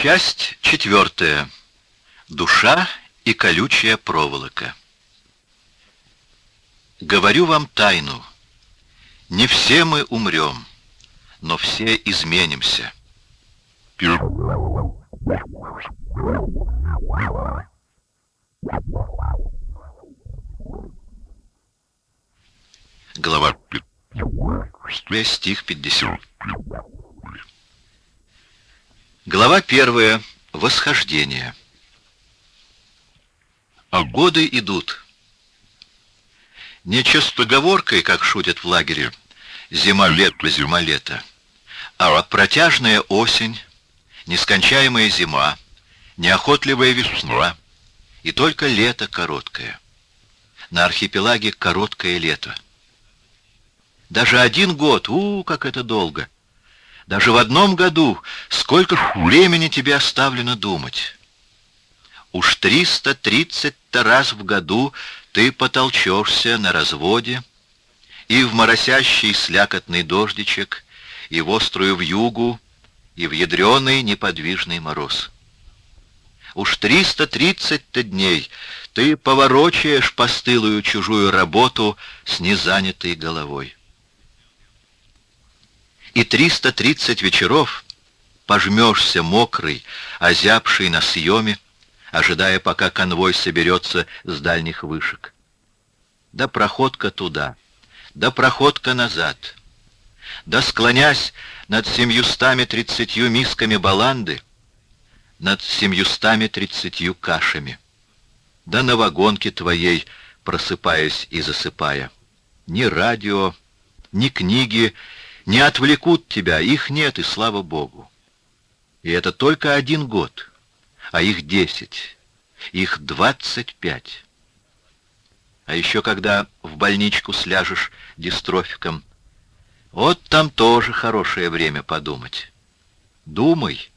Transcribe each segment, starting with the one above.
Часть четвертая. Душа и колючая проволока. Говорю вам тайну. Не все мы умрем, но все изменимся. Глава стих 50. Глава первая. Восхождение. А годы идут. Не частоговоркой, как шутят в лагере, зима-лето, зима-лето, а протяжная осень, нескончаемая зима, неохотливая весна и только лето короткое. На архипелаге короткое лето. Даже один год, у, как это долго! Даже в одном году сколько времени тебе оставлено думать. Уж 330-то раз в году ты потолчешься на разводе, и в моросящий слякотный дождичек, и в острую вьюгу, и в ядреный неподвижный мороз. Уж 330-то дней ты поворочаешь постылую чужую работу с незанятой головой и 330 вечеров пожмешься мокрый, озябший на съеме, ожидая, пока конвой соберется с дальних вышек. Да проходка туда, да проходка назад, да склонясь над семьюстами тридцатью мисками баланды, над семьюстами тридцатью кашами, да на вагонке твоей, просыпаясь и засыпая. Ни радио, ни книги, не отвлекут тебя, их нет, и слава Богу. И это только один год, а их десять, их двадцать пять. А еще когда в больничку сляжешь дистрофиком, вот там тоже хорошее время подумать. Думай,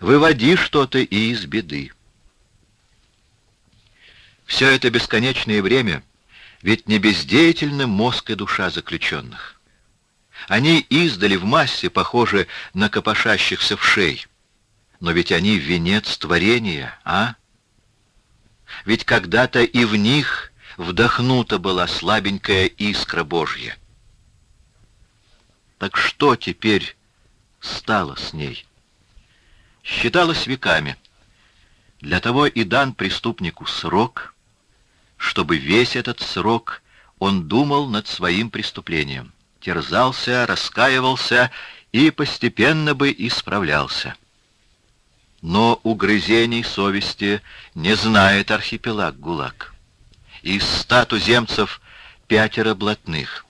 выводи что-то и из беды. Все это бесконечное время, ведь не бездеятельны мозг и душа заключенных. Они издали в массе похожи на копошащихся в шей. Но ведь они венец творения, а? Ведь когда-то и в них вдохнута была слабенькая искра Божья. Так что теперь стало с ней? Считалось веками. Для того и дан преступнику срок, чтобы весь этот срок он думал над своим преступлением терзался, раскаивался и постепенно бы исправлялся. Но угрызений совести не знает архипелаг ГУЛАГ. Из ста туземцев пятеро блатных.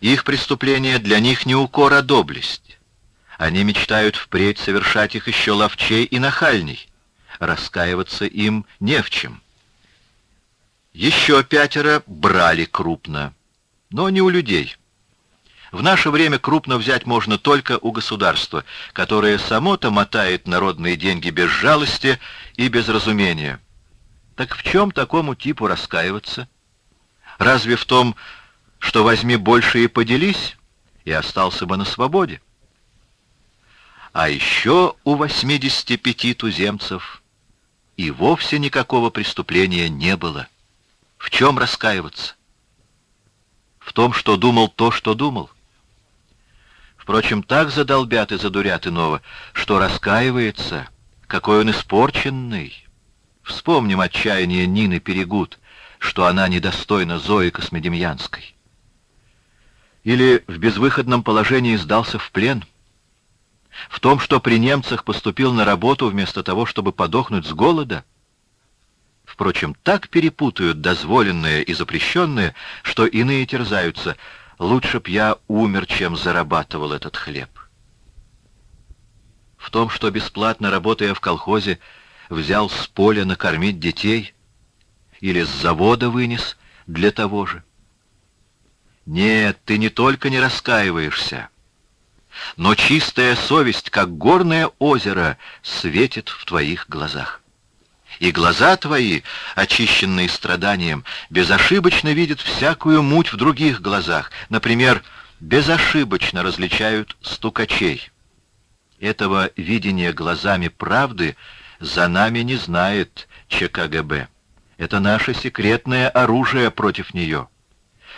Их преступление для них не укор, а доблесть. Они мечтают впредь совершать их еще ловчей и нахальней. Раскаиваться им не в чем. Еще пятеро брали крупно, но не у людей. В наше время крупно взять можно только у государства, которое само-то мотает народные деньги без жалости и без разумения. Так в чем такому типу раскаиваться? Разве в том, что возьми больше и поделись, и остался бы на свободе? А еще у 85 туземцев и вовсе никакого преступления не было. В чем раскаиваться? В том, что думал то, что думал. Впрочем, так задолбят и задурят иного, что раскаивается, какой он испорченный. Вспомним отчаяние Нины Перегуд, что она недостойна Зои Космодемьянской. Или в безвыходном положении сдался в плен. В том, что при немцах поступил на работу вместо того, чтобы подохнуть с голода. Впрочем, так перепутают дозволенное и запрещенное, что иные терзаются — Лучше б я умер, чем зарабатывал этот хлеб. В том, что бесплатно работая в колхозе, взял с поля накормить детей или с завода вынес для того же. Нет, ты не только не раскаиваешься, но чистая совесть, как горное озеро, светит в твоих глазах и глаза твои, очищенные страданием, безошибочно видят всякую муть в других глазах, например, безошибочно различают стукачей. Этого видения глазами правды за нами не знает ЧКГБ. Это наше секретное оружие против нее.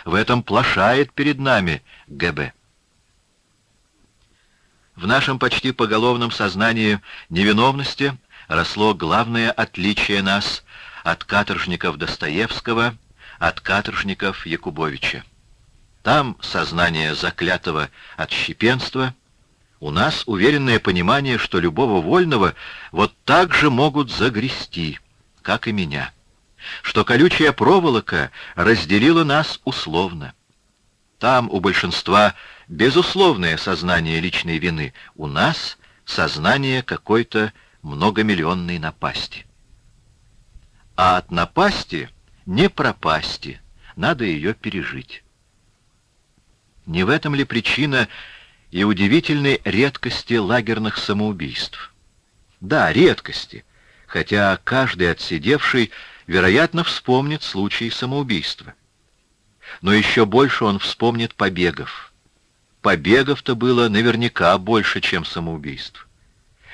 В этом плашает перед нами ГБ. В нашем почти поголовном сознании невиновности росло главное отличие нас от каторжников Достоевского, от каторжников Якубовича. Там сознание заклятого отщепенства, у нас уверенное понимание, что любого вольного вот так же могут загрести, как и меня, что колючая проволока разделила нас условно. Там у большинства безусловное сознание личной вины, у нас сознание какой-то многомиллионной напасти. А от напасти не пропасти, надо ее пережить. Не в этом ли причина и удивительной редкости лагерных самоубийств? Да, редкости, хотя каждый отсидевший, вероятно, вспомнит случай самоубийства. Но еще больше он вспомнит побегов. Побегов-то было наверняка больше, чем самоубийств.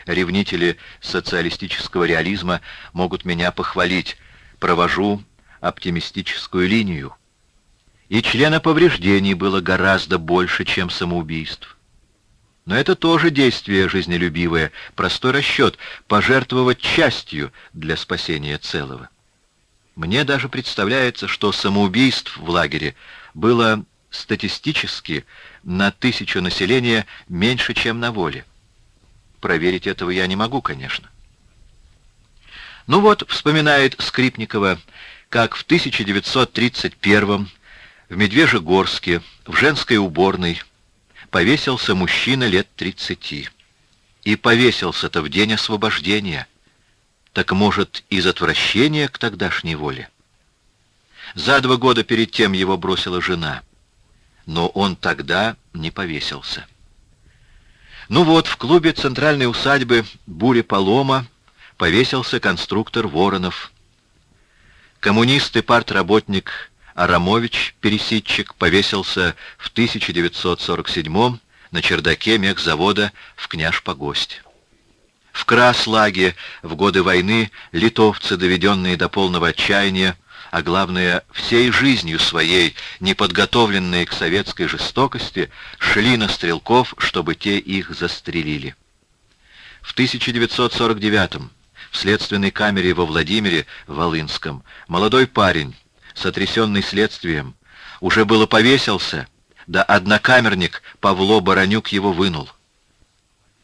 Ревнители социалистического реализма могут меня похвалить. Провожу оптимистическую линию и членоповреждений было гораздо больше, чем самоубийств. Но это тоже действие жизнелюбивое, простой расчет — пожертвовать частью для спасения целого. Мне даже представляется, что самоубийств в лагере было статистически на тысячу населения меньше, чем на воле. Проверить этого я не могу, конечно. Ну вот, вспоминает Скрипникова, как в 1931 в Медвежьегорске, в женской уборной, повесился мужчина лет тридцати. И повесился-то в день освобождения. Так может, из отвращения к тогдашней воле? За два года перед тем его бросила жена. Но он тогда не повесился. Ну вот, в клубе центральной усадьбы «Буря-полома» повесился конструктор Воронов. Коммунист и партработник Арамович, пересидчик, повесился в 1947 на чердаке мехзавода в Княж-Погосте. В Краслаге в годы войны литовцы, доведенные до полного отчаяния, а главное, всей жизнью своей, неподготовленные к советской жестокости, шли на стрелков, чтобы те их застрелили. В 1949 в следственной камере во Владимире, Волынском, молодой парень, сотрясенный следствием, уже было повесился, да однокамерник Павло Баранюк его вынул.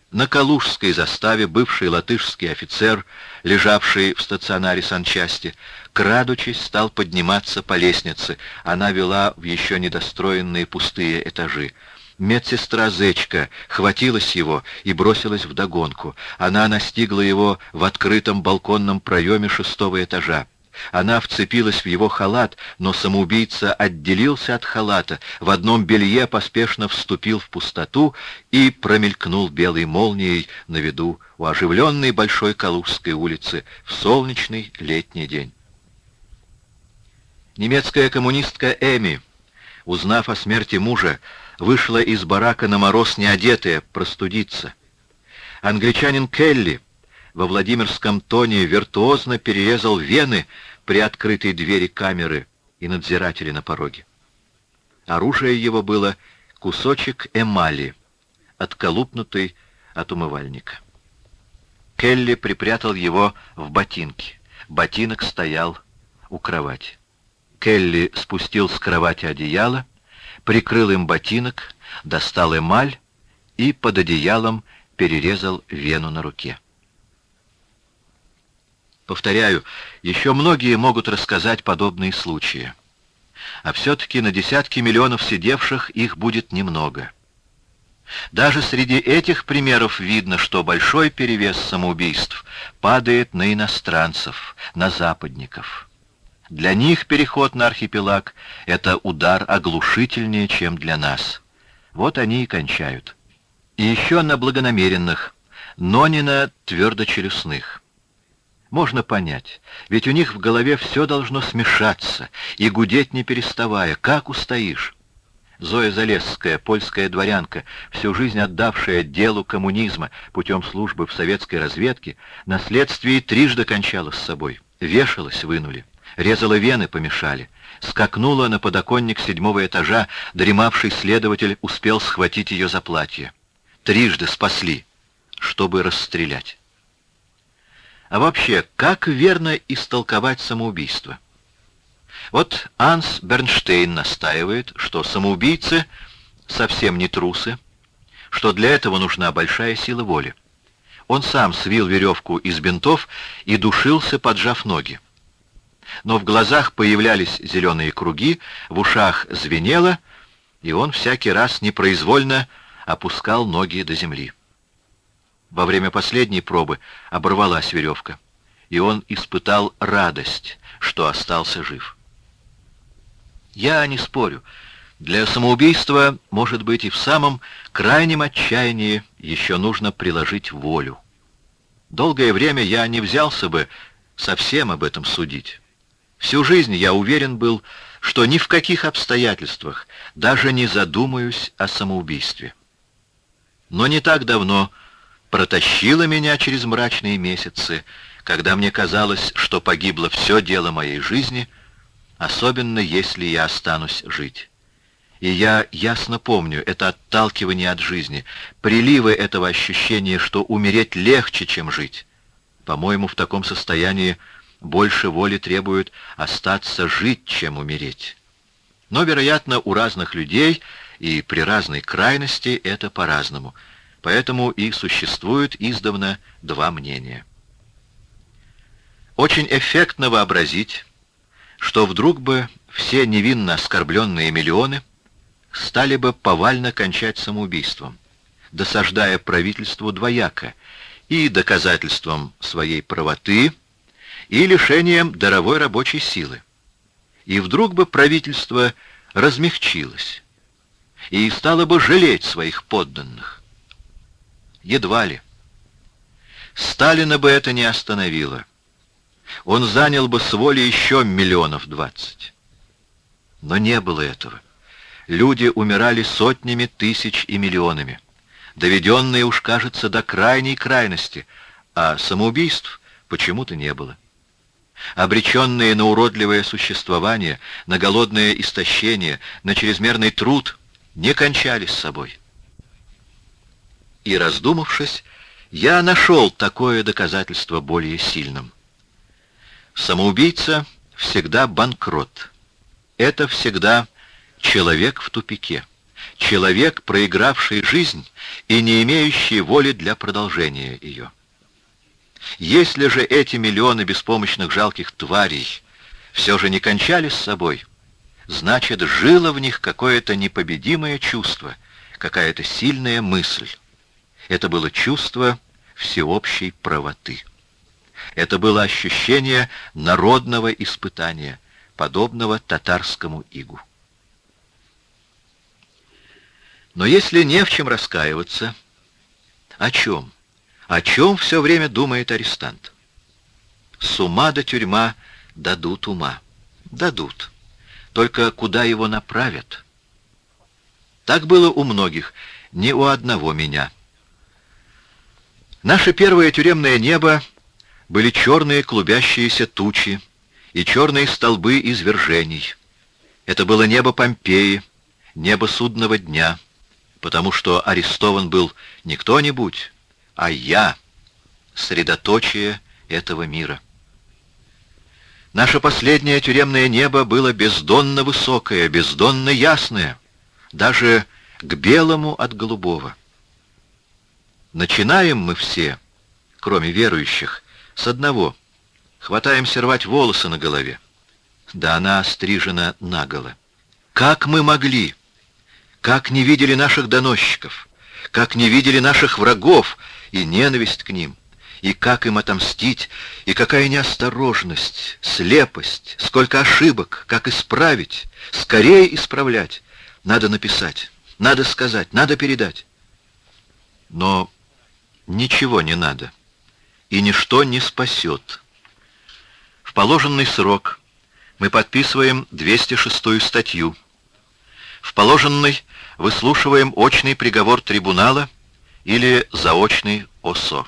На Калужской заставе бывший латышский офицер, лежавший в стационаре санчасти, крадучись, стал подниматься по лестнице. Она вела в еще недостроенные пустые этажи. Медсестра Зечка хватилась его и бросилась вдогонку. Она настигла его в открытом балконном проеме шестого этажа. Она вцепилась в его халат, но самоубийца отделился от халата, в одном белье поспешно вступил в пустоту и промелькнул белой молнией на виду у оживленной Большой Калужской улицы в солнечный летний день. Немецкая коммунистка Эми, узнав о смерти мужа, вышла из барака на мороз неодетая, простудиться. Англичанин Келли во Владимирском тоне виртуозно перерезал вены при открытой двери камеры и надзирателя на пороге. Оружие его было кусочек эмали, отколупнутый от умывальника. Келли припрятал его в ботинке. Ботинок стоял у кровати. Келли спустил с кровати одеяло, прикрыл им ботинок, достал эмаль и под одеялом перерезал вену на руке. Повторяю, еще многие могут рассказать подобные случаи. А все-таки на десятки миллионов сидевших их будет немного. Даже среди этих примеров видно, что большой перевес самоубийств падает на иностранцев, на западников. Для них переход на архипелаг — это удар оглушительнее, чем для нас. Вот они и кончают. И еще на благонамеренных, но не на твердочелюстных. Можно понять, ведь у них в голове все должно смешаться и гудеть не переставая. Как устоишь? Зоя Залесская, польская дворянка, всю жизнь отдавшая делу коммунизма путем службы в советской разведке, на следствии трижды кончала с собой. Вешалась, вынули. Резала вены, помешали. Скакнула на подоконник седьмого этажа, дремавший следователь успел схватить ее за платье. Трижды спасли, чтобы расстрелять. А вообще, как верно истолковать самоубийство? Вот Анс Бернштейн настаивает, что самоубийцы совсем не трусы, что для этого нужна большая сила воли. Он сам свил веревку из бинтов и душился, поджав ноги. Но в глазах появлялись зеленые круги, в ушах звенело, и он всякий раз непроизвольно опускал ноги до земли. Во время последней пробы оборвалась веревка, и он испытал радость, что остался жив. Я не спорю. Для самоубийства, может быть, и в самом крайнем отчаянии еще нужно приложить волю. Долгое время я не взялся бы совсем об этом судить. Всю жизнь я уверен был, что ни в каких обстоятельствах даже не задумаюсь о самоубийстве. Но не так давно протащило меня через мрачные месяцы, когда мне казалось, что погибло все дело моей жизни — особенно если я останусь жить. И я ясно помню это отталкивание от жизни, приливы этого ощущения, что умереть легче, чем жить. По-моему, в таком состоянии больше воли требует остаться жить, чем умереть. Но, вероятно, у разных людей и при разной крайности это по-разному. Поэтому и существует издавна два мнения. Очень эффектно вообразить, что вдруг бы все невинно оскорбленные миллионы стали бы повально кончать самоубийством, досаждая правительству двояко и доказательством своей правоты, и лишением даровой рабочей силы. И вдруг бы правительство размягчилось и стало бы жалеть своих подданных. Едва ли. Сталина бы это не остановило он занял бы с воли еще миллионов двадцать. Но не было этого. Люди умирали сотнями тысяч и миллионами, доведенные уж, кажется, до крайней крайности, а самоубийств почему-то не было. Обреченные на уродливое существование, на голодное истощение, на чрезмерный труд, не кончались с собой. И, раздумавшись, я нашел такое доказательство более сильным — Самоубийца всегда банкрот. Это всегда человек в тупике. Человек, проигравший жизнь и не имеющий воли для продолжения ее. Если же эти миллионы беспомощных жалких тварей все же не кончали с собой, значит, жило в них какое-то непобедимое чувство, какая-то сильная мысль. Это было чувство всеобщей правоты. Это было ощущение народного испытания, подобного татарскому игу. Но если не в чем раскаиваться, о чем? О чем все время думает арестант? С ума до тюрьма дадут ума. Дадут. Только куда его направят? Так было у многих, не у одного меня. Наше первое тюремное небо были черные клубящиеся тучи и черные столбы извержений. Это было небо Помпеи, небо судного дня, потому что арестован был не кто-нибудь, а я, средоточие этого мира. Наше последнее тюремное небо было бездонно высокое, бездонно ясное, даже к белому от голубого. Начинаем мы все, кроме верующих, с одного. Хватаемся рвать волосы на голове. Да она стрижена наголо. Как мы могли? Как не видели наших доносчиков? Как не видели наших врагов и ненависть к ним? И как им отомстить? И какая неосторожность, слепость, сколько ошибок, как исправить? Скорее исправлять. Надо написать, надо сказать, надо передать. Но ничего не надо и ничто не спасет. В положенный срок мы подписываем 206 статью. В положенный выслушиваем очный приговор трибунала или заочный ОСО.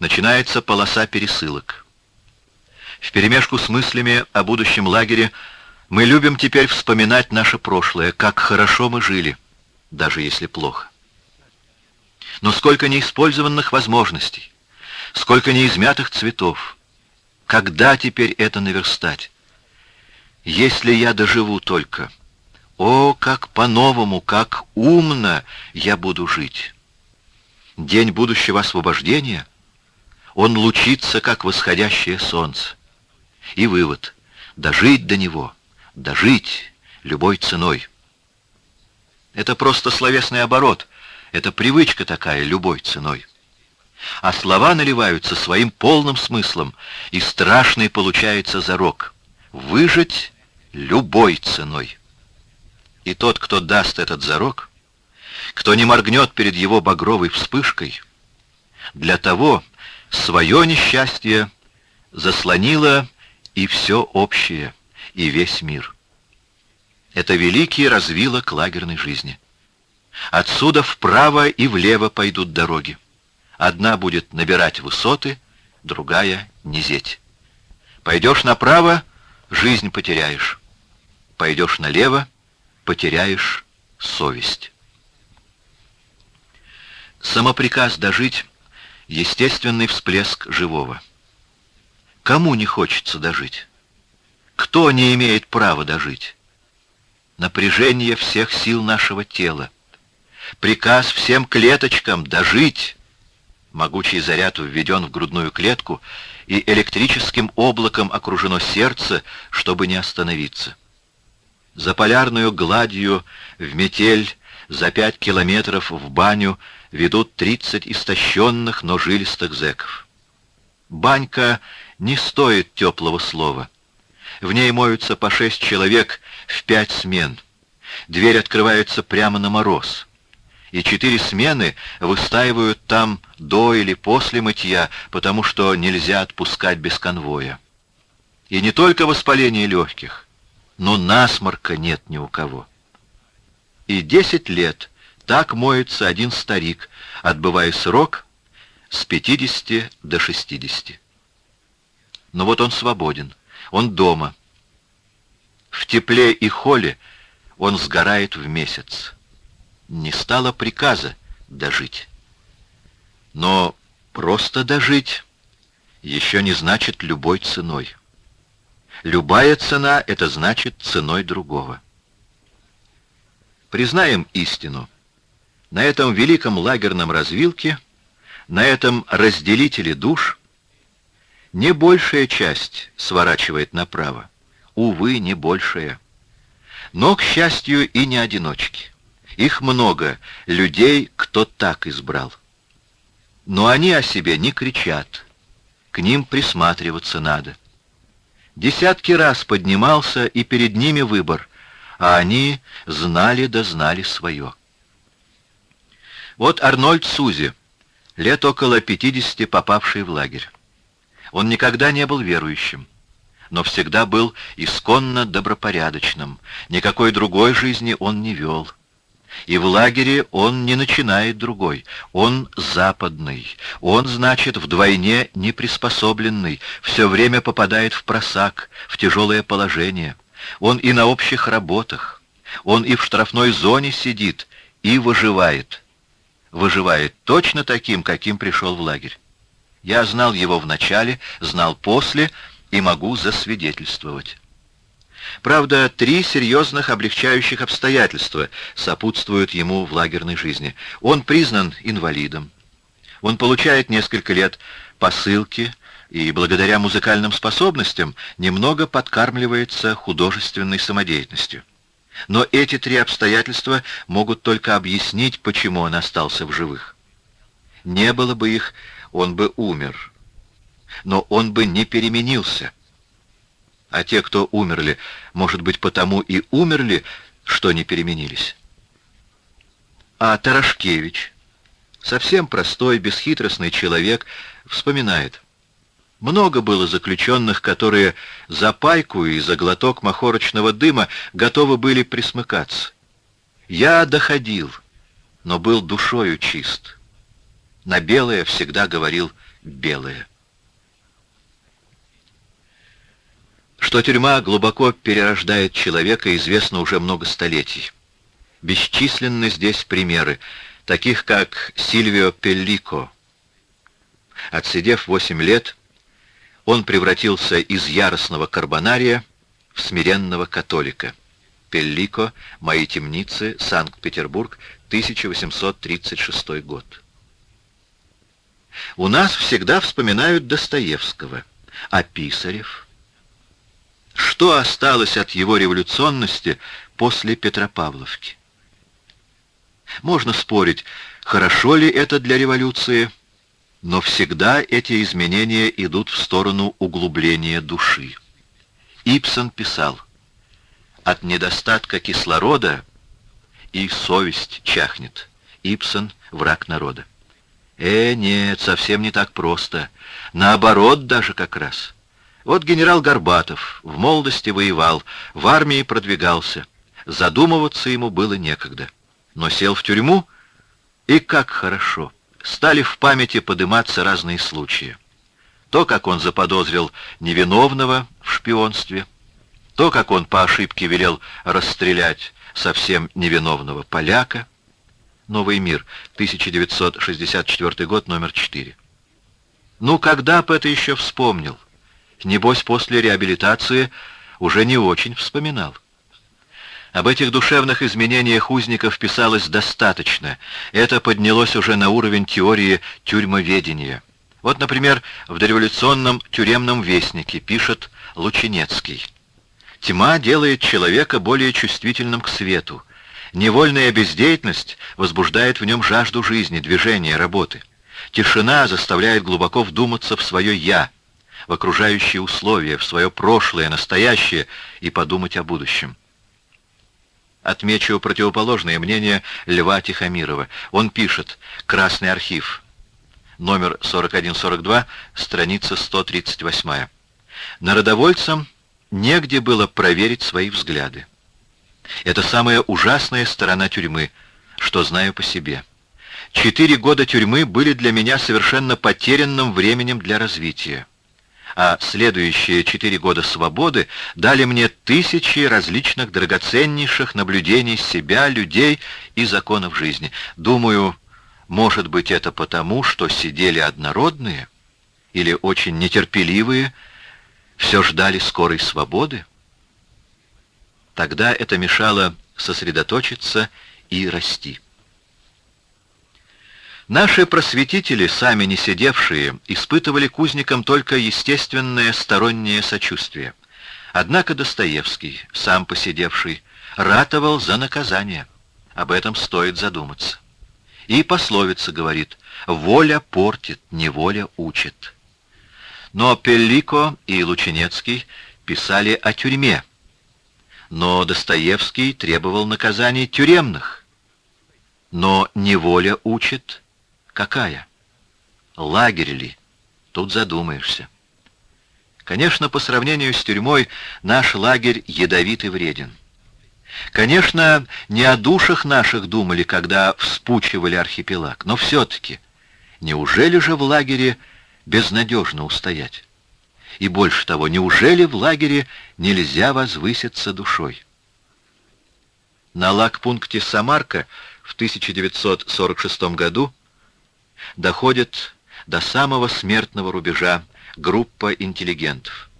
Начинается полоса пересылок. Вперемешку с мыслями о будущем лагере мы любим теперь вспоминать наше прошлое, как хорошо мы жили, даже если плохо. Но сколько неиспользованных возможностей, сколько неизмятых цветов. Когда теперь это наверстать? Если я доживу только, о, как по-новому, как умно я буду жить. День будущего освобождения, он лучится, как восходящее солнце. И вывод — дожить до него, дожить любой ценой. Это просто словесный оборот, это привычка такая, любой ценой. А слова наливаются своим полным смыслом, и страшный получается зарок — выжить любой ценой. И тот, кто даст этот зарок, кто не моргнет перед его багровой вспышкой, для того свое несчастье заслонило и все общее, и весь мир. Это великий развилок лагерной жизни. Отсюда вправо и влево пойдут дороги. Одна будет набирать высоты, другая — низеть. Пойдешь направо — жизнь потеряешь. Пойдешь налево — потеряешь совесть. Самоприказ дожить — естественный всплеск живого. Кому не хочется дожить? Кто не имеет права дожить? Напряжение всех сил нашего тела. Приказ всем клеточкам дожить. Могучий заряд введен в грудную клетку, и электрическим облаком окружено сердце, чтобы не остановиться. За полярную гладью в метель, за пять километров в баню ведут тридцать истощенных, но жилистых зэков. Банька не стоит теплого слова. В ней моются по шесть человек в пять смен. Дверь открывается прямо на мороз. И четыре смены выстаивают там до или после мытья, потому что нельзя отпускать без конвоя. И не только воспаление легких, но насморка нет ни у кого. И десять лет так моется один старик, отбывая срок с 50 до 60. Но вот он свободен, он дома. В тепле и холе он сгорает в месяц. Не стало приказа дожить. Но просто дожить еще не значит любой ценой. Любая цена — это значит ценой другого. Признаем истину. На этом великом лагерном развилке, на этом разделителе душ — не большая часть сворачивает направо. Увы, не большая. Но, к счастью, и не одиночки. Их много, людей, кто так избрал. Но они о себе не кричат. К ним присматриваться надо. Десятки раз поднимался, и перед ними выбор, а они знали да знали свое. Вот Арнольд Сузи, лет около 50 попавший в лагерь. Он никогда не был верующим, но всегда был исконно добропорядочным. Никакой другой жизни он не вел. И в лагере он не начинает другой. Он западный. Он, значит, вдвойне неприспособленный, все время попадает в просак, в тяжелое положение. Он и на общих работах. Он и в штрафной зоне сидит, и выживает. Выживает точно таким, каким пришел в лагерь. Я знал его в начале, знал после и могу засвидетельствовать. Правда, три серьезных облегчающих обстоятельства сопутствуют ему в лагерной жизни. Он признан инвалидом. Он получает несколько лет посылки и благодаря музыкальным способностям немного подкармливается художественной самодеятельностью. Но эти три обстоятельства могут только объяснить, почему он остался в живых. Не было бы их, он бы умер. Но он бы не переменился. А те, кто умерли, может быть, потому и умерли, что не переменились. А Тарашкевич, совсем простой, бесхитростный человек, вспоминает. Много было заключенных, которые за пайку и за глоток махорочного дыма готовы были присмыкаться. Я доходил, но был душою чист. На белое всегда говорил белое. Что тюрьма глубоко перерождает человека, известно уже много столетий. Бесчисленны здесь примеры, таких как Сильвио Пеллико. Отсидев восемь лет, он превратился из яростного карбонария в смиренного католика. Пеллико, «Мои темницы», Санкт-Петербург, 1836 год. У нас всегда вспоминают Достоевского, а Писарев? Что осталось от его революционности после Петропавловки? Можно спорить, хорошо ли это для революции, но всегда эти изменения идут в сторону углубления души. Ипсон писал, «От недостатка кислорода и совесть чахнет». Ипсон — враг народа. Э, нет, совсем не так просто. Наоборот даже как раз. Вот генерал Горбатов в молодости воевал, в армии продвигался. Задумываться ему было некогда. Но сел в тюрьму, и как хорошо. Стали в памяти подниматься разные случаи. То, как он заподозрил невиновного в шпионстве, то, как он по ошибке велел расстрелять совсем невиновного поляка — Новый мир, 1964 год, номер 4. Ну, когда бы это еще вспомнил? Небось, после реабилитации уже не очень вспоминал. Об этих душевных изменениях узников писалось достаточно. Это поднялось уже на уровень теории тюрьмоведения. Вот, например, в дореволюционном тюремном вестнике пишет Лучинецкий. «Тьма делает человека более чувствительным к свету, Невольная бездеятельность возбуждает в нем жажду жизни, движения, работы. Тишина заставляет глубоко вдуматься в свое «я», в окружающие условия, в свое прошлое, настоящее и подумать о будущем. Отмечу противоположное мнение Льва Тихомирова. Он пишет «Красный архив», номер 4142, страница 138. Народовольцам негде было проверить свои взгляды. Это самая ужасная сторона тюрьмы, что знаю по себе. Четыре года тюрьмы были для меня совершенно потерянным временем для развития. А следующие четыре года свободы дали мне тысячи различных драгоценнейших наблюдений себя, людей и законов жизни. Думаю, может быть это потому, что сидели однородные или очень нетерпеливые, все ждали скорой свободы? Тогда это мешало сосредоточиться и расти. Наши просветители, сами не сидевшие, испытывали к только естественное стороннее сочувствие. Однако Достоевский, сам посидевший, ратовал за наказание. Об этом стоит задуматься. И пословица говорит «воля портит, неволя учит». Но Пеллико и Лучинецкий писали о тюрьме, но Достоевский требовал наказаний тюремных. Но неволя учит какая? Лагерь ли? Тут задумаешься. Конечно, по сравнению с тюрьмой наш лагерь ядовит и вреден. Конечно, не о душах наших думали, когда вспучивали архипелаг, но все-таки, неужели же в лагере безнадежно устоять? И больше того, неужели в лагере нельзя возвыситься душой? На лагпункте Самарка в 1946 году доходит до самого смертного рубежа группа интеллигентов.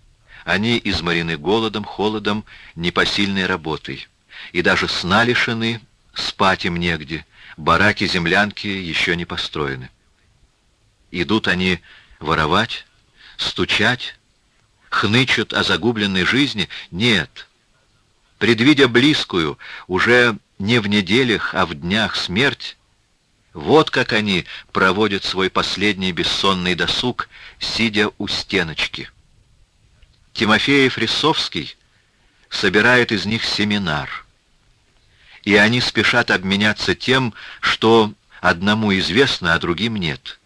Они изморены голодом, холодом, непосильной работой. И даже сна лишены, спать им негде, бараки-землянки еще не построены. Идут они воровать, стучать, хнычут о загубленной жизни? Нет. Предвидя близкую, уже не в неделях, а в днях смерть, вот как они проводят свой последний бессонный досуг, сидя у стеночки. Тимофеев Рисовский собирает из них семинар. И они спешат обменяться тем, что одному известно, а другим нет.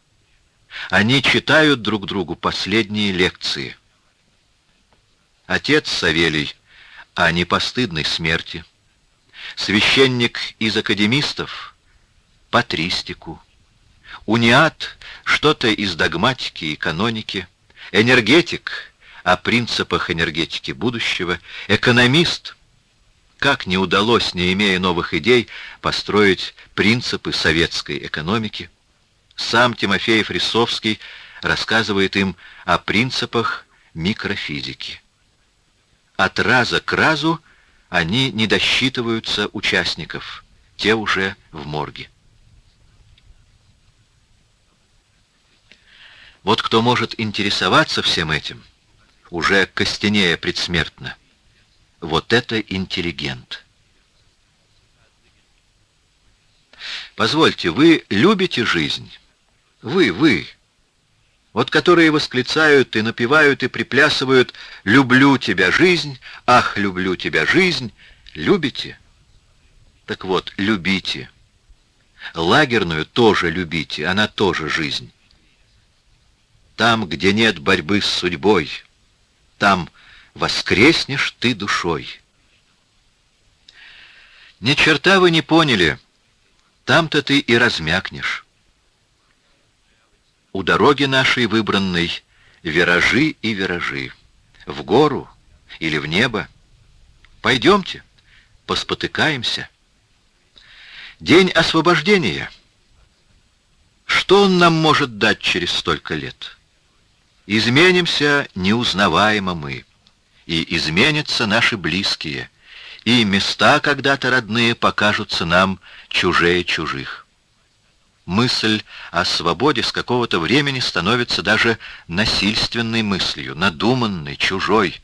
Они читают друг другу последние лекции. Отец Савелий о непостыдной смерти. Священник из академистов — патристику. Униат — что-то из догматики и каноники. Энергетик — о принципах энергетики будущего. Экономист — как не удалось, не имея новых идей, построить принципы советской экономики. Сам Тимофеев Рисовский рассказывает им о принципах микрофизики. От раза к разу они не досчитываются участников, те уже в морге. Вот кто может интересоваться всем этим, уже костенея предсмертно, вот это интеллигент. Позвольте, вы любите жизнь? Вы, вы, вот которые восклицают и напевают и приплясывают «Люблю тебя, жизнь! Ах, люблю тебя, жизнь!» Любите? Так вот, любите. Лагерную тоже любите, она тоже жизнь. Там, где нет борьбы с судьбой, там воскреснешь ты душой. Ни черта вы не поняли, там-то ты и размякнешь. У дороги нашей выбранной виражи и виражи. В гору или в небо. Пойдемте, поспотыкаемся. День освобождения. Что он нам может дать через столько лет? Изменимся неузнаваемо мы, и изменятся наши близкие, и места когда-то родные покажутся нам чужее чужих мысль о свободе с какого-то времени становится даже насильственной мыслью, надуманной, чужой.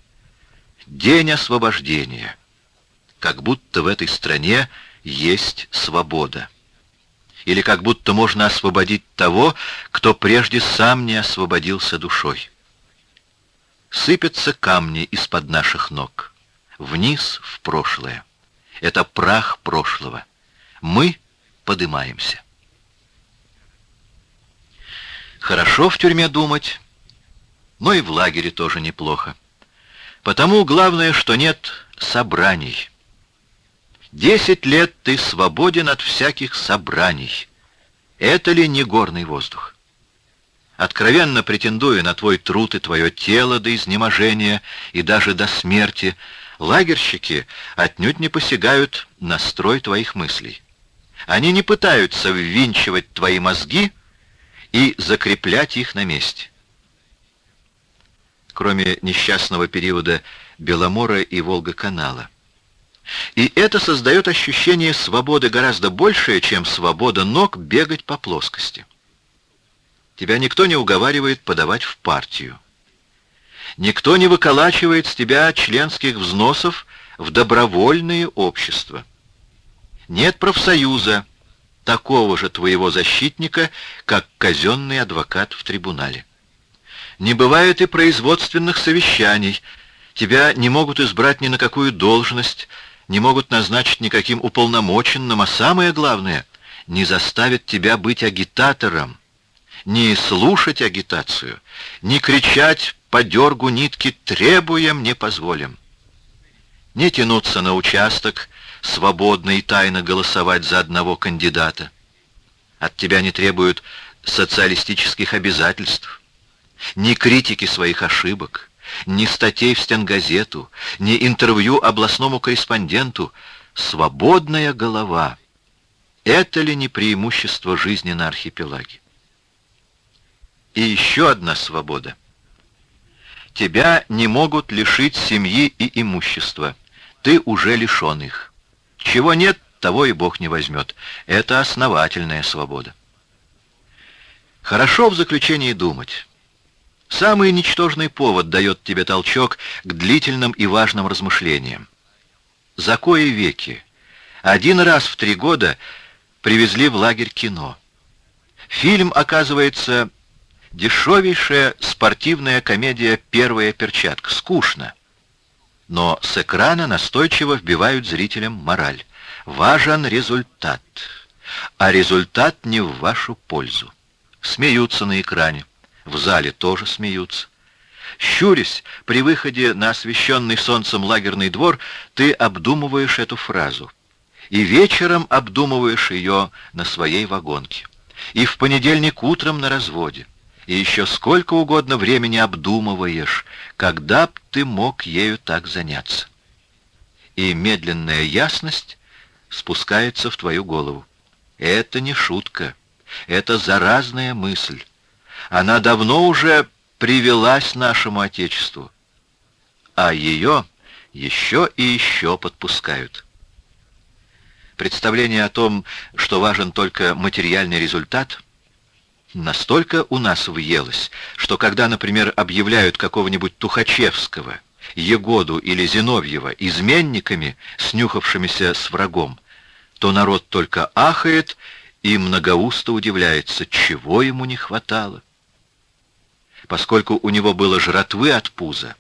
День освобождения. Как будто в этой стране есть свобода. Или как будто можно освободить того, кто прежде сам не освободился душой. Сыпятся камни из-под наших ног. Вниз в прошлое. Это прах прошлого. Мы подымаемся. Хорошо в тюрьме думать, но и в лагере тоже неплохо. Потому главное, что нет собраний. Десять лет ты свободен от всяких собраний. Это ли не горный воздух? Откровенно претендуя на твой труд и твое тело до изнеможения и даже до смерти, лагерщики отнюдь не посягают на строй твоих мыслей. Они не пытаются ввинчивать твои мозги, и закреплять их на месте. Кроме несчастного периода Беломора и Волга-канала. И это создает ощущение свободы гораздо большее, чем свобода ног бегать по плоскости. Тебя никто не уговаривает подавать в партию. Никто не выколачивает с тебя членских взносов в добровольные общества. Нет профсоюза, такого же твоего защитника, как казенный адвокат в трибунале. Не бывает и производственных совещаний. Тебя не могут избрать ни на какую должность, не могут назначить никаким уполномоченным, а самое главное, не заставят тебя быть агитатором, не слушать агитацию, не кричать по дергу нитки «требуем, не позволим», не тянуться на участок, свободно и тайно голосовать за одного кандидата. От тебя не требуют социалистических обязательств, ни критики своих ошибок, ни статей в стенгазету, ни интервью областному корреспонденту. Свободная голова. Это ли не преимущество жизни на архипелаге? И еще одна свобода. Тебя не могут лишить семьи и имущества. Ты уже лишен их. Чего нет, того и Бог не возьмет. Это основательная свобода. Хорошо в заключении думать. Самый ничтожный повод дает тебе толчок к длительным и важным размышлениям. За кое веки, один раз в три года привезли в лагерь кино. Фильм, оказывается, дешевейшая спортивная комедия «Первая перчатка». Скучно но с экрана настойчиво вбивают зрителям мораль. Важен результат, а результат не в вашу пользу. Смеются на экране. В зале тоже смеются. Щурясь, при выходе на освещенный солнцем лагерный двор, ты обдумываешь эту фразу. И вечером обдумываешь ее на своей вагонке. И в понедельник утром на разводе. И еще сколько угодно времени обдумываешь, когда б ты мог ею так заняться. И медленная ясность спускается в твою голову. Это не шутка. Это заразная мысль. Она давно уже привелась нашему Отечеству, а ее еще и еще подпускают. Представление о том, что важен только материальный результат, настолько у нас въелось, что когда, например, объявляют какого-нибудь Тухачевского, Егоду или Зиновьева изменниками, снюхавшимися с врагом, то народ только ахает и многоусто удивляется, чего ему не хватало. Поскольку у него было жратвы от пуза,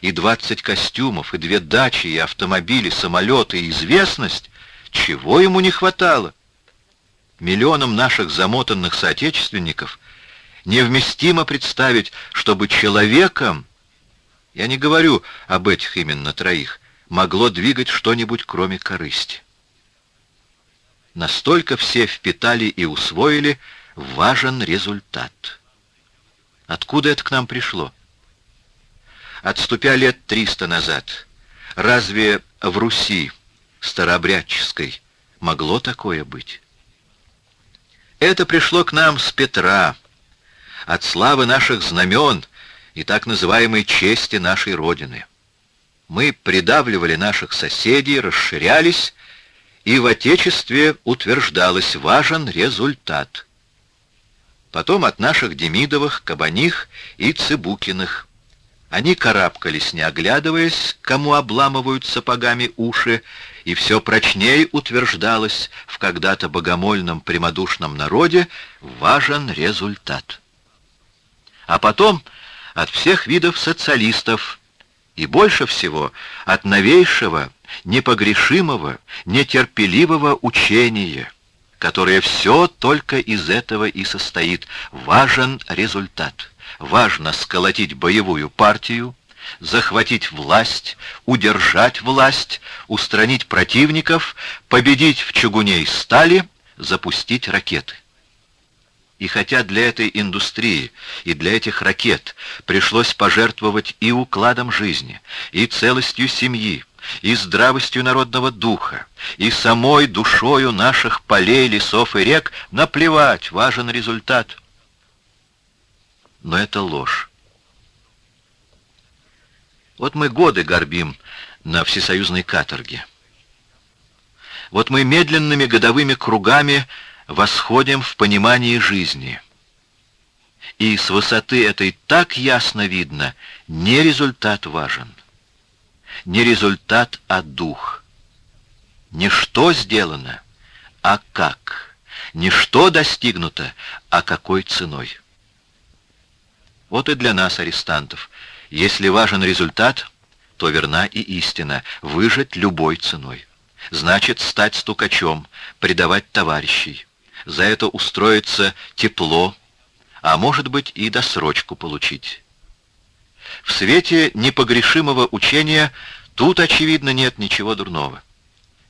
и двадцать костюмов, и две дачи, и автомобили, самолеты, и известность, чего ему не хватало? Миллионам наших замотанных соотечественников невместимо представить, чтобы человеком, я не говорю об этих именно троих, могло двигать что-нибудь кроме корысти. Настолько все впитали и усвоили, важен результат. Откуда это к нам пришло? Отступя лет триста назад, разве в Руси старообрядческой могло такое быть? Это пришло к нам с Петра, от славы наших знамен и так называемой чести нашей Родины. Мы придавливали наших соседей, расширялись, и в Отечестве утверждалось важен результат. Потом от наших Демидовых, Кабаних и Цыбукиных. Они карабкались, не оглядываясь, кому обламывают сапогами уши, и все прочнее утверждалось в когда-то богомольном прямодушном народе важен результат. А потом от всех видов социалистов, и больше всего от новейшего, непогрешимого, нетерпеливого учения, которое все только из этого и состоит. Важен результат. Важно сколотить боевую партию, захватить власть, удержать власть, устранить противников, победить в чугуне и стали, запустить ракеты. И хотя для этой индустрии и для этих ракет пришлось пожертвовать и укладом жизни, и целостью семьи, и здравостью народного духа, и самой душою наших полей, лесов и рек, наплевать, важен результат. Но это ложь. Вот мы годы горбим на всесоюзной каторге. Вот мы медленными годовыми кругами восходим в понимании жизни. И с высоты этой так ясно видно, не результат важен. Не результат, а дух. Не что сделано, а как. Не что достигнуто, а какой ценой. Вот и для нас, арестантов, если важен результат, то верна и истина — выжить любой ценой. Значит, стать стукачом, предавать товарищей за это устроиться тепло, а может быть и досрочку получить. В свете непогрешимого учения тут, очевидно, нет ничего дурного.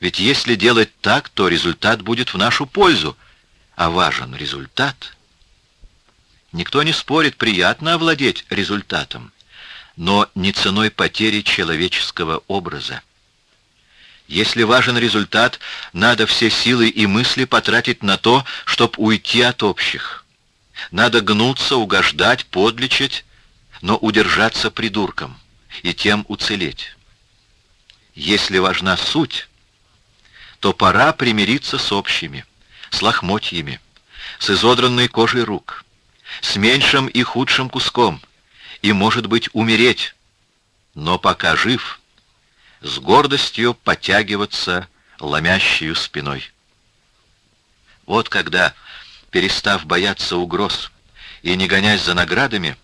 Ведь если делать так, то результат будет в нашу пользу, а важен результат. Никто не спорит, приятно овладеть результатом, но не ценой потери человеческого образа. Если важен результат, надо все силы и мысли потратить на то, чтобы уйти от общих. Надо гнуться, угождать, подлечить, но удержаться придурком и тем уцелеть. Если важна суть, то пора примириться с общими, с лохмотьями, с изодранной кожей рук, с меньшим и худшим куском, и, может быть, умереть. Но пока жив — с гордостью потягиваться ломящую спиной. Вот когда, перестав бояться угроз и не гонясь за наградами,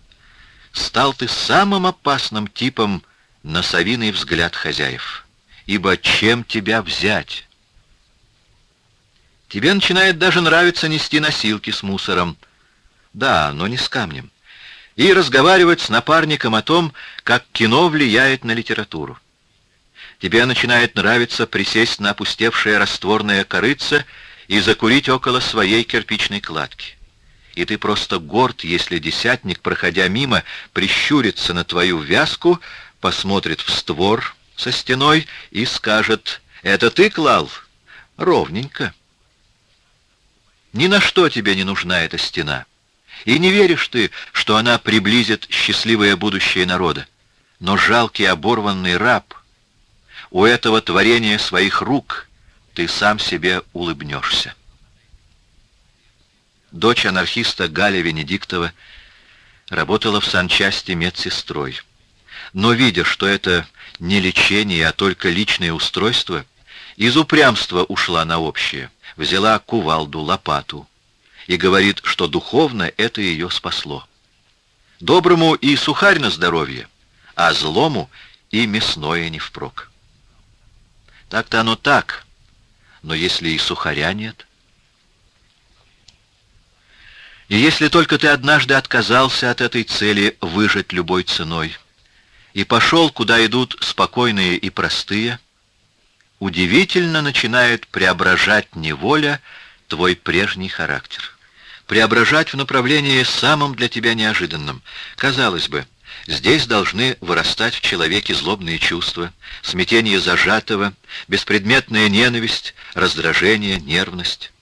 стал ты самым опасным типом на совиный взгляд хозяев. Ибо чем тебя взять? Тебе начинает даже нравиться нести носилки с мусором. Да, но не с камнем. и разговаривать с напарником о том, как кино влияет на литературу. Тебе начинает нравиться присесть на опустевшее растворное корыце и закурить около своей кирпичной кладки. И ты просто горд, если десятник, проходя мимо, прищурится на твою вязку, посмотрит в створ со стеной и скажет «Это ты клал?» Ровненько. Ни на что тебе не нужна эта стена. И не веришь ты, что она приблизит счастливое будущее народа. Но жалкий оборванный раб, у этого творения своих рук ты сам себе улыбнешься. Дочь анархиста Галя Венедиктова работала в санчасти медсестрой. Но, видя, что это не лечение, а только личное устройство, из упрямства ушла на общее, взяла кувалду, лопату и говорит, что духовно это ее спасло. Доброму и сухарь на здоровье, а злому и мясное не впрок. Так-то оно так, но если и сухаря нет... И если только ты однажды отказался от этой цели выжить любой ценой и пошел, куда идут спокойные и простые, удивительно начинает преображать неволя твой прежний характер. Преображать в направлении самым для тебя неожиданным. Казалось бы, здесь должны вырастать в человеке злобные чувства, смятение зажатого, беспредметная ненависть, раздражение, нервность.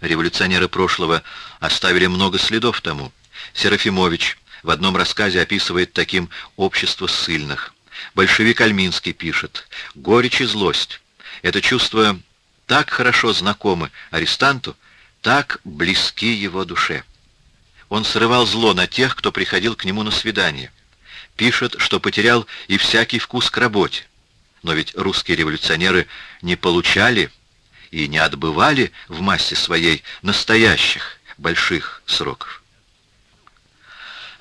Революционеры прошлого оставили много следов тому. Серафимович в одном рассказе описывает таким общество ссыльных. Большевик Альминский пишет, «Горечь и злость — это чувство так хорошо знакомы арестанту, так близки его душе. Он срывал зло на тех, кто приходил к нему на свидание. Пишет, что потерял и всякий вкус к работе. Но ведь русские революционеры не получали и не отбывали в массе своей настоящих больших сроков.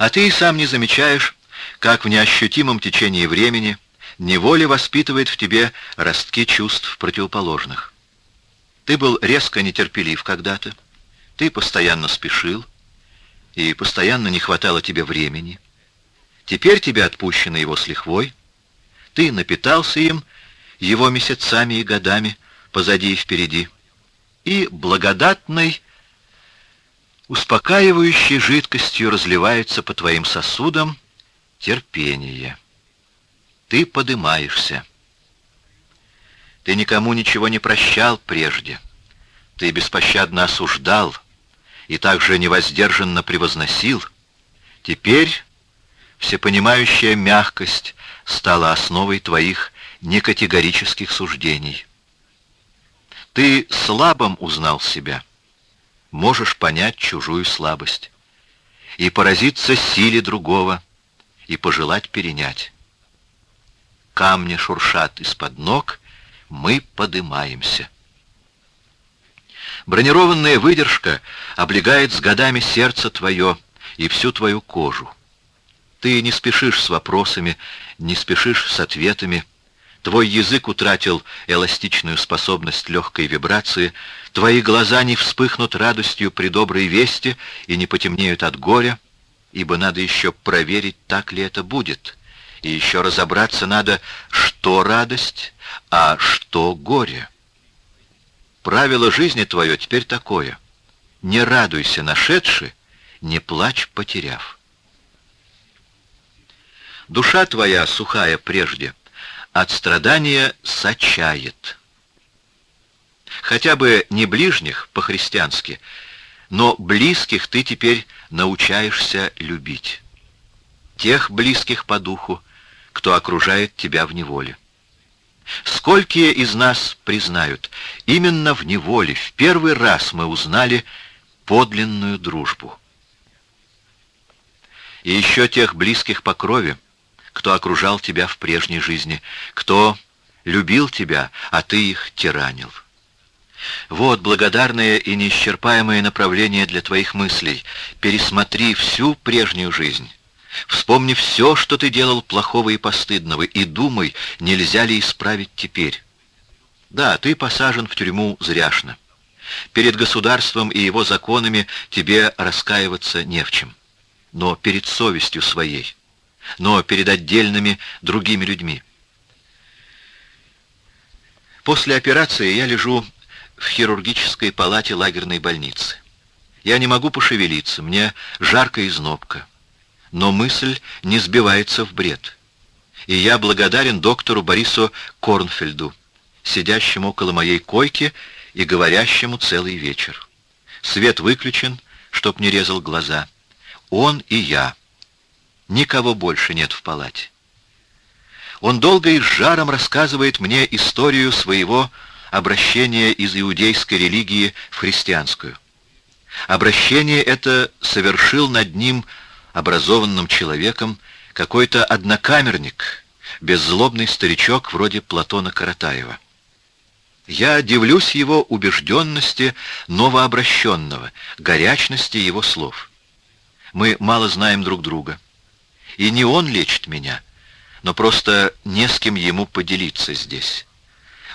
А ты и сам не замечаешь, как в неощутимом течении времени неволя воспитывает в тебе ростки чувств противоположных. Ты был резко нетерпелив когда-то, ты постоянно спешил, и постоянно не хватало тебе времени. Теперь тебе отпущено его с лихвой, ты напитался им, его месяцами и годами, позади и впереди, и благодатной, успокаивающей жидкостью разливается по твоим сосудам терпение. Ты подымаешься. Ты никому ничего не прощал прежде. Ты беспощадно осуждал и также невоздержанно превозносил. Теперь всепонимающая мягкость стала основой твоих некатегорических суждений. Ты слабым узнал себя, можешь понять чужую слабость и поразиться силе другого, и пожелать перенять. Камни шуршат из-под ног, мы подымаемся. Бронированная выдержка облегает с годами сердце твое и всю твою кожу. Ты не спешишь с вопросами, не спешишь с ответами. Твой язык утратил эластичную способность легкой вибрации, твои глаза не вспыхнут радостью при доброй вести и не потемнеют от горя, ибо надо еще проверить, так ли это будет. И еще разобраться надо, что радость, а что горе. Правило жизни твое теперь такое. Не радуйся нашедши, не плачь потеряв. Душа твоя, сухая прежде, от страдания сочает. Хотя бы не ближних по-христиански, но близких ты теперь научаешься любить. Тех близких по духу, кто окружает тебя в неволе. Сколькие из нас признают, именно в неволе в первый раз мы узнали подлинную дружбу. И еще тех близких по крови, кто окружал тебя в прежней жизни, кто любил тебя, а ты их тиранил. Вот благодарное и неисчерпаемое направление для твоих мыслей. Пересмотри всю прежнюю жизнь. Вспомни все, что ты делал плохого и постыдного, и думай, нельзя ли исправить теперь. Да, ты посажен в тюрьму зряшно. Перед государством и его законами тебе раскаиваться не в чем. но перед совестью своей, но перед отдельными другими людьми. После операции я лежу в хирургической палате лагерной больницы. Я не могу пошевелиться, мне жарко и знобко. Но мысль не сбивается в бред. И я благодарен доктору Борису Корнфельду, сидящему около моей койки и говорящему целый вечер. Свет выключен, чтоб не резал глаза. Он и я. Никого больше нет в палате. Он долго и с жаром рассказывает мне историю своего обращения из иудейской религии в христианскую. Обращение это совершил над ним, образованным человеком, какой-то однокамерник, беззлобный старичок вроде Платона Каратаева. Я дивлюсь его убежденности новообращенного, горячности его слов. Мы мало знаем друг друга. И не он лечит меня, но просто не с кем ему поделиться здесь.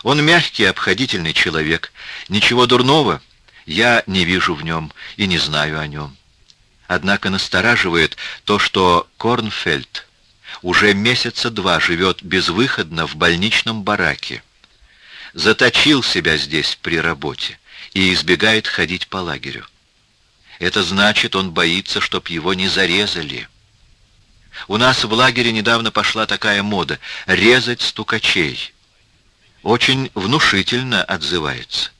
Он мягкий, обходительный человек. Ничего дурного я не вижу в нем и не знаю о нем. Однако настораживает то, что Корнфельд уже месяца два живет безвыходно в больничном бараке заточил себя здесь при работе и избегает ходить по лагерю. Это значит, он боится, чтоб его не зарезали. У нас в лагере недавно пошла такая мода — резать стукачей. Очень внушительно отзывается.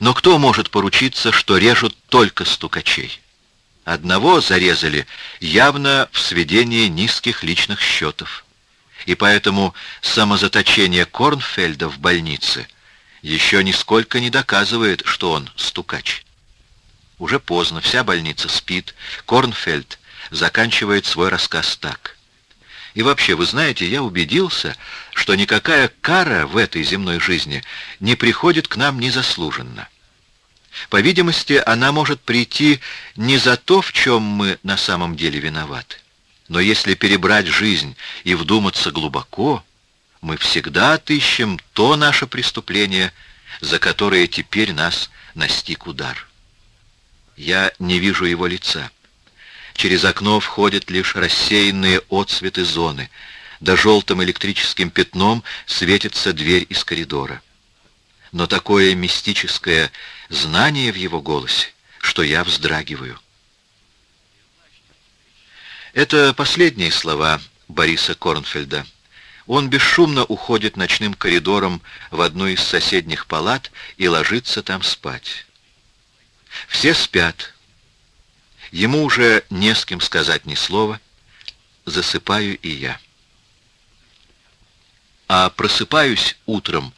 Но кто может поручиться, что режут только стукачей? Одного зарезали явно в сведении низких личных счетов и поэтому самозаточение Корнфельда в больнице еще нисколько не доказывает, что он стукач. Уже поздно, вся больница спит, Корнфельд заканчивает свой рассказ так. И вообще, вы знаете, я убедился, что никакая кара в этой земной жизни не приходит к нам незаслуженно. По видимости, она может прийти не за то, в чем мы на самом деле виноваты, но если перебрать жизнь и вдуматься глубоко, мы всегда отыщем то наше преступление, за которое теперь нас настиг удар. Я не вижу его лица. Через окно входят лишь рассеянные отсветы зоны. Да желтым электрическим пятном светится дверь из коридора. Но такое мистическое знание в его голосе, что я вздрагиваю. Это последние слова Бориса Корнфельда. Он бесшумно уходит ночным коридором в одну из соседних палат и ложится там спать. Все спят. Ему уже не с кем сказать ни слова. Засыпаю и я. А просыпаюсь утром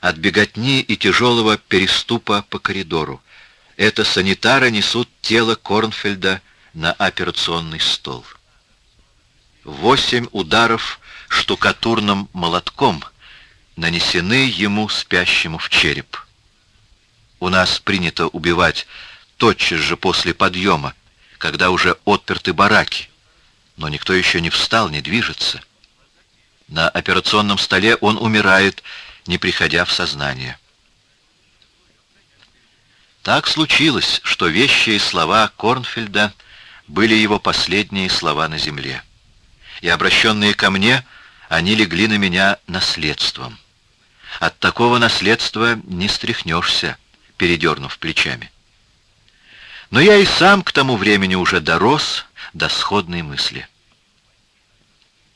от беготни и тяжелого переступа по коридору. Это санитары несут тело Корнфельда на операционный стол. Восемь ударов штукатурным молотком нанесены ему спящему в череп. У нас принято убивать тотчас же после подъема, когда уже отперты бараки, но никто еще не встал, не движется. На операционном столе он умирает, не приходя в сознание. Так случилось, что вещи и слова Корнфельда — были его последние слова на земле. И обращенные ко мне, они легли на меня наследством. От такого наследства не стряхнешься, передернув плечами. Но я и сам к тому времени уже дорос до сходной мысли.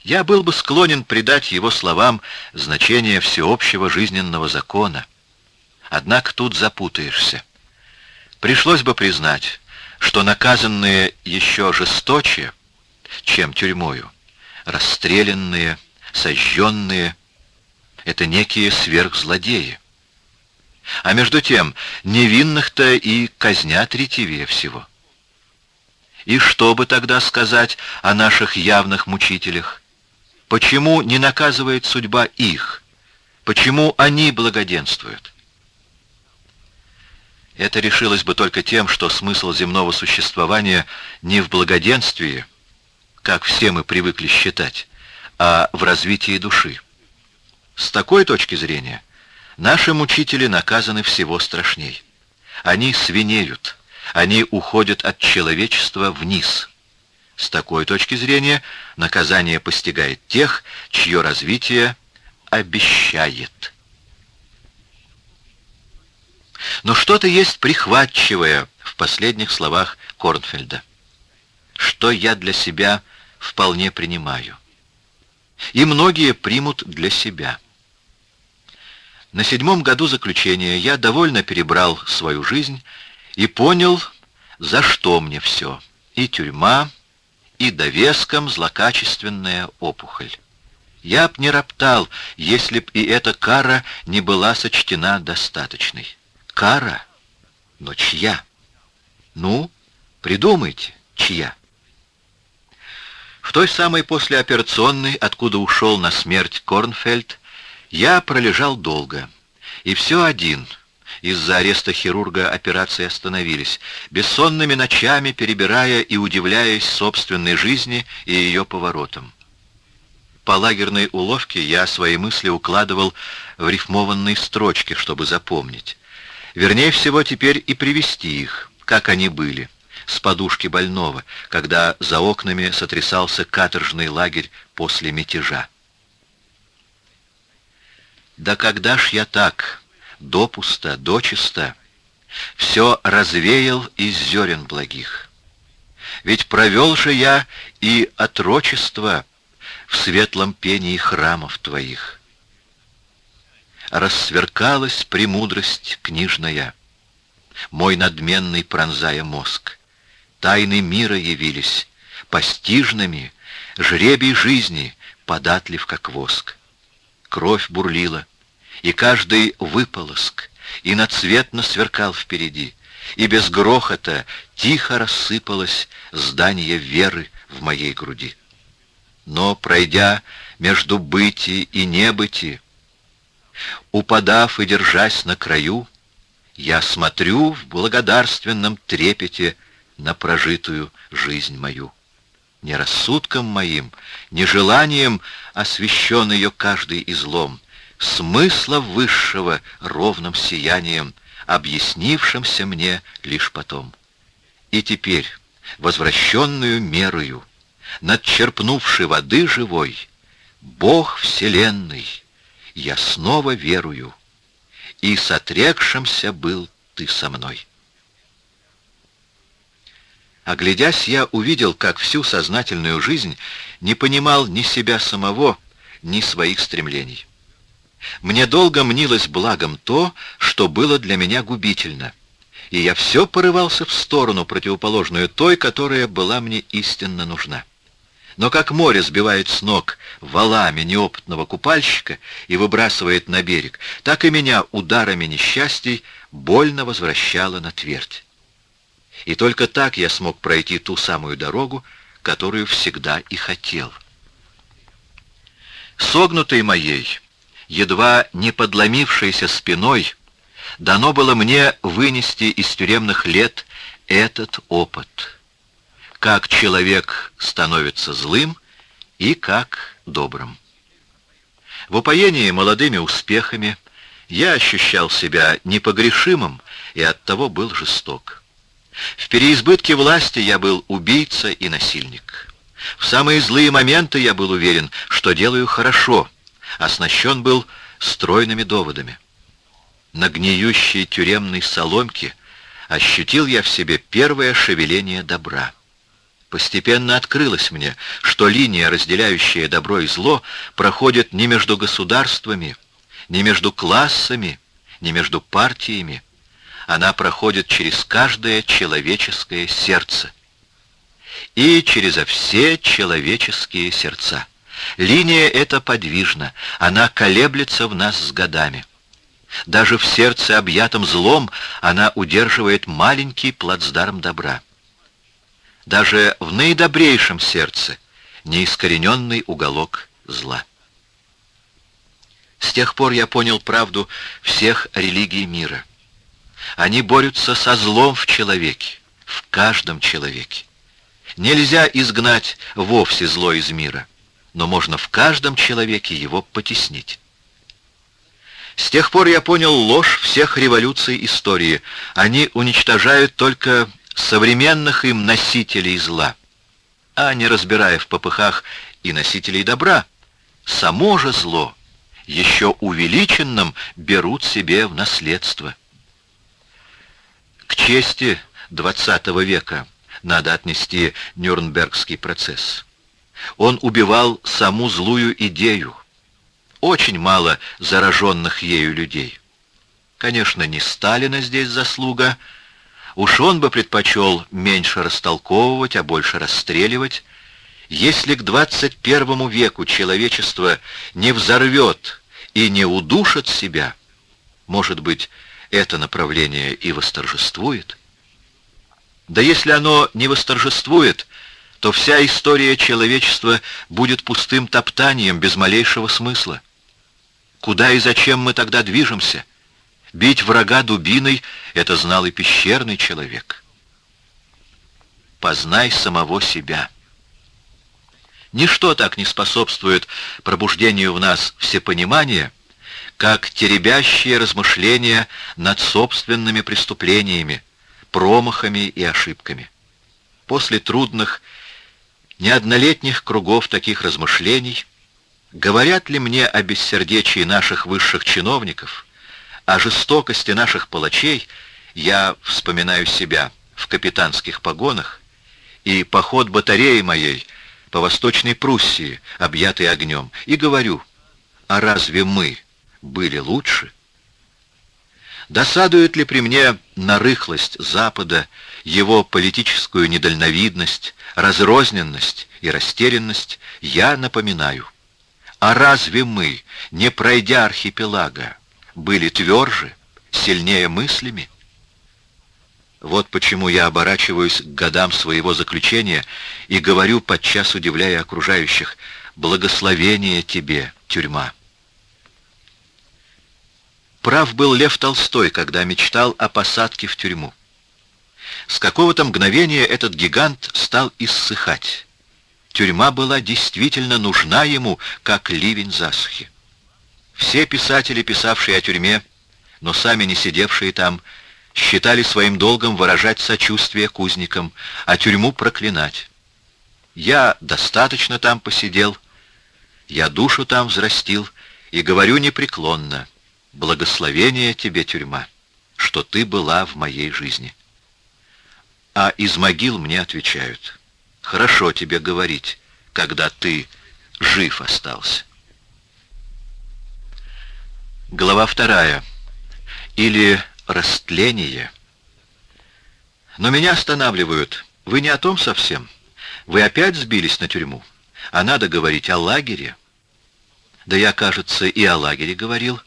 Я был бы склонен придать его словам значение всеобщего жизненного закона. Однако тут запутаешься. Пришлось бы признать, что наказанные еще жесточе, чем тюрьмою, расстрелянные, сожженные — это некие сверхзлодеи. А между тем невинных-то и казнят ретивее всего. И что бы тогда сказать о наших явных мучителях? Почему не наказывает судьба их? Почему они благоденствуют? Это решилось бы только тем, что смысл земного существования не в благоденствии, как все мы привыкли считать, а в развитии души. С такой точки зрения наши мучители наказаны всего страшней. Они свинеют, Они уходят от человечества вниз. С такой точки зрения наказание постигает тех, чье развитие обещает. Но что-то есть прихватчивое в последних словах Корнфельда, что я для себя вполне принимаю. И многие примут для себя. На седьмом году заключения я довольно перебрал свою жизнь и понял, за что мне все. И тюрьма, и довеском злокачественная опухоль. Я б не роптал, если б и эта кара не была сочтена достаточной. Кара? Но чья? Ну, придумайте, чья? В той самой послеоперационной, откуда ушел на смерть Корнфельд, я пролежал долго. И все один. Из-за ареста хирурга операции остановились, бессонными ночами перебирая и удивляясь собственной жизни и ее поворотам. По лагерной уловке я свои мысли укладывал в рифмованные строчки, чтобы запомнить. Вернее всего теперь и привести их, как они были, с подушки больного, когда за окнами сотрясался каторжный лагерь после мятежа. Да когда ж я так, допусто, дочисто, все развеял из зерен благих? Ведь провел же я и отрочество в светлом пении храмов твоих рассверкалась премудрость книжная, мой надменный пронзая мозг. Тайны мира явились, постижными, жребий жизни податлив, как воск. Кровь бурлила, и каждый выполоск, и нацветно сверкал впереди, и без грохота тихо рассыпалось здание веры в моей груди. Но, пройдя между быти и небыти, Упадав и держась на краю, я смотрю в благодарственном трепете на прожитую жизнь мою. Не рассудком моим, не желанием освещен ее каждый излом, смысла высшего ровным сиянием, объяснившимся мне лишь потом. И теперь, возвращенную мерою, надчерпнувший воды живой, Бог Вселенной — я снова верую, и с отрекшимся был ты со мной. Оглядясь, я увидел, как всю сознательную жизнь не понимал ни себя самого, ни своих стремлений. Мне долго мнилось благом то, что было для меня губительно, и я все порывался в сторону, противоположную той, которая была мне истинно нужна. Но как море сбивает с ног валами неопытного купальщика и выбрасывает на берег, так и меня ударами несчастий больно возвращало на твердь. И только так я смог пройти ту самую дорогу, которую всегда и хотел. Согнутой моей, едва не подломившейся спиной, дано было мне вынести из тюремных лет этот опыт — как человек становится злым и как добрым. В упоении молодыми успехами я ощущал себя непогрешимым и оттого был жесток. В переизбытке власти я был убийца и насильник. В самые злые моменты я был уверен, что делаю хорошо, оснащен был стройными доводами. На гниющей тюремной соломке ощутил я в себе первое шевеление добра. Постепенно открылось мне, что линия, разделяющая добро и зло, проходит не между государствами, не между классами, не между партиями. Она проходит через каждое человеческое сердце и через все человеческие сердца. Линия эта подвижна, она колеблется в нас с годами. Даже в сердце, объятом злом, она удерживает маленький плацдарм добра даже в наидобрейшем сердце неискорененный уголок зла. С тех пор я понял правду всех религий мира. Они борются со злом в человеке, в каждом человеке. Нельзя изгнать вовсе зло из мира, но можно в каждом человеке его потеснить. С тех пор я понял ложь всех революций истории. Они уничтожают только современных им носителей зла, а не разбирая в попыхах и носителей добра, само же зло еще увеличенным берут себе в наследство. К чести XX века надо отнести Нюрнбергский процесс. Он убивал саму злую идею. Очень мало зараженных ею людей. Конечно, не Сталина здесь заслуга. Уж он бы предпочел меньше растолковывать, а больше расстреливать. Если к 21 веку человечество не взорвет и не удушит себя, может быть, это направление и восторжествует? Да если оно не восторжествует, то вся история человечества будет пустым топтанием без малейшего смысла. Куда и зачем мы тогда движемся? Бить врага дубиной — это знал и пещерный человек. Познай самого себя. Ничто так не способствует пробуждению в нас всепонимания, как теребящие размышления над собственными преступлениями, промахами и ошибками. После трудных, неоднолетних кругов таких размышлений, говорят ли мне о бессердечии наших высших чиновников, о жестокости наших палачей, я вспоминаю себя в капитанских погонах и поход батареи моей по Восточной Пруссии, объятой огнем, и говорю, а разве мы были лучше? Досадует ли при мне на рыхлость Запада, его политическую недальновидность, разрозненность и растерянность, я напоминаю. А разве мы, не пройдя архипелага, были тверже, сильнее мыслями? Вот почему я оборачиваюсь к годам своего заключения и говорю, подчас удивляя окружающих, «Благословение тебе, тюрьма!» Прав был Лев Толстой, когда мечтал о посадке в тюрьму. С какого-то мгновения этот гигант стал иссыхать. Тюрьма была действительно нужна ему, как ливень засухи. Все писатели, писавшие о тюрьме, но сами не сидевшие там, считали своим долгом выражать сочувствие кузникам, а тюрьму проклинать. Я достаточно там посидел, я душу там взрастил и говорю непреклонно — Благословение тебе, тюрьма, что ты была в моей жизни. А из могил мне отвечают, хорошо тебе говорить, когда ты жив остался. Глава вторая. Или растление. Но меня останавливают. Вы не о том совсем. Вы опять сбились на тюрьму. А надо говорить о лагере. Да я, кажется, и о лагере говорил.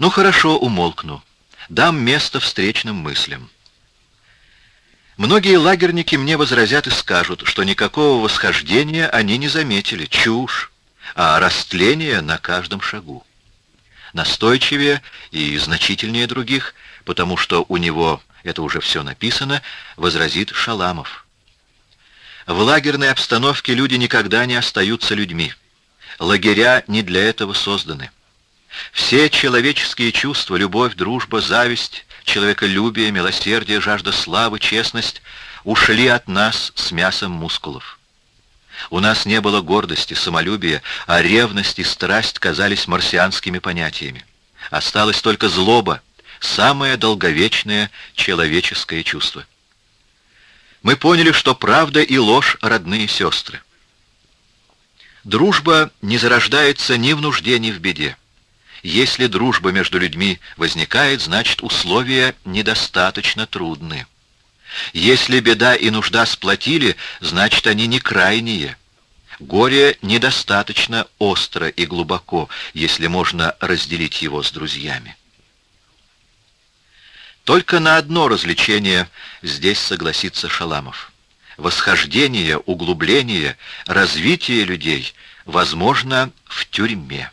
Ну хорошо, умолкну. Дам место встречным мыслям. Многие лагерники мне возразят и скажут, что никакого восхождения они не заметили. Чушь. А растление на каждом шагу. Настойчивее и значительнее других, потому что у него, это уже все написано, возразит Шаламов. В лагерной обстановке люди никогда не остаются людьми. Лагеря не для этого созданы. Все человеческие чувства, любовь, дружба, зависть, человеколюбие, милосердие, жажда славы, честность ушли от нас с мясом мускулов. У нас не было гордости, самолюбия, а ревность и страсть казались марсианскими понятиями. Осталось только злоба, самое долговечное человеческое чувство. Мы поняли, что правда и ложь — родные сестры. Дружба не зарождается ни в нужде, ни в беде. Если дружба между людьми возникает, значит условия недостаточно трудны. Если беда и нужда сплотили, значит они не крайние. Горе недостаточно остро и глубоко, если можно разделить его с друзьями. Только на одно развлечение здесь согласится Шаламов. Восхождение, углубление, развитие людей возможно в тюрьме.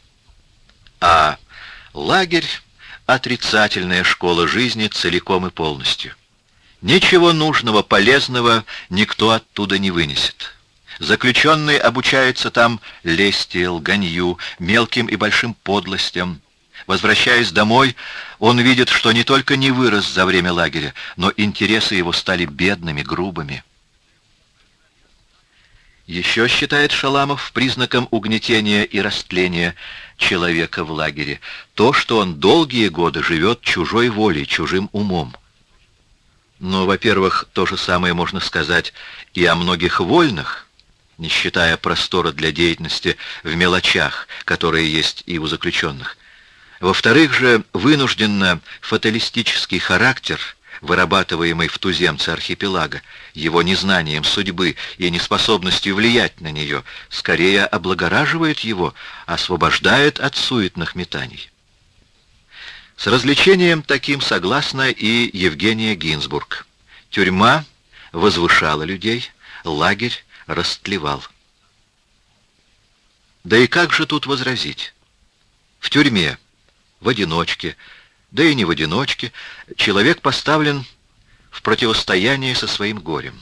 А лагерь — отрицательная школа жизни целиком и полностью. Ничего нужного, полезного никто оттуда не вынесет. Заключенный обучается там лести, лганью, мелким и большим подлостям, Возвращаясь домой, он видит, что не только не вырос за время лагеря, но интересы его стали бедными, грубыми. Еще считает Шаламов признаком угнетения и растления человека в лагере то, что он долгие годы живет чужой волей, чужим умом. Но, во-первых, то же самое можно сказать и о многих вольных, не считая простора для деятельности в мелочах, которые есть и у заключенных. Во-вторых же, вынужденно фаталистический характер, вырабатываемый в туземце архипелага, его незнанием судьбы и неспособностью влиять на нее, скорее облагораживает его, освобождает от суетных метаний. С развлечением таким согласна и Евгения Гинзбург. Тюрьма возвышала людей, лагерь растлевал. Да и как же тут возразить? В тюрьме в одиночке, да и не в одиночке, человек поставлен в противостояние со своим горем.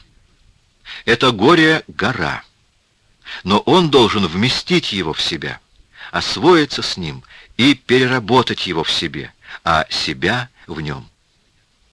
Это горе — гора, но он должен вместить его в себя, освоиться с ним и переработать его в себе, а себя в нем.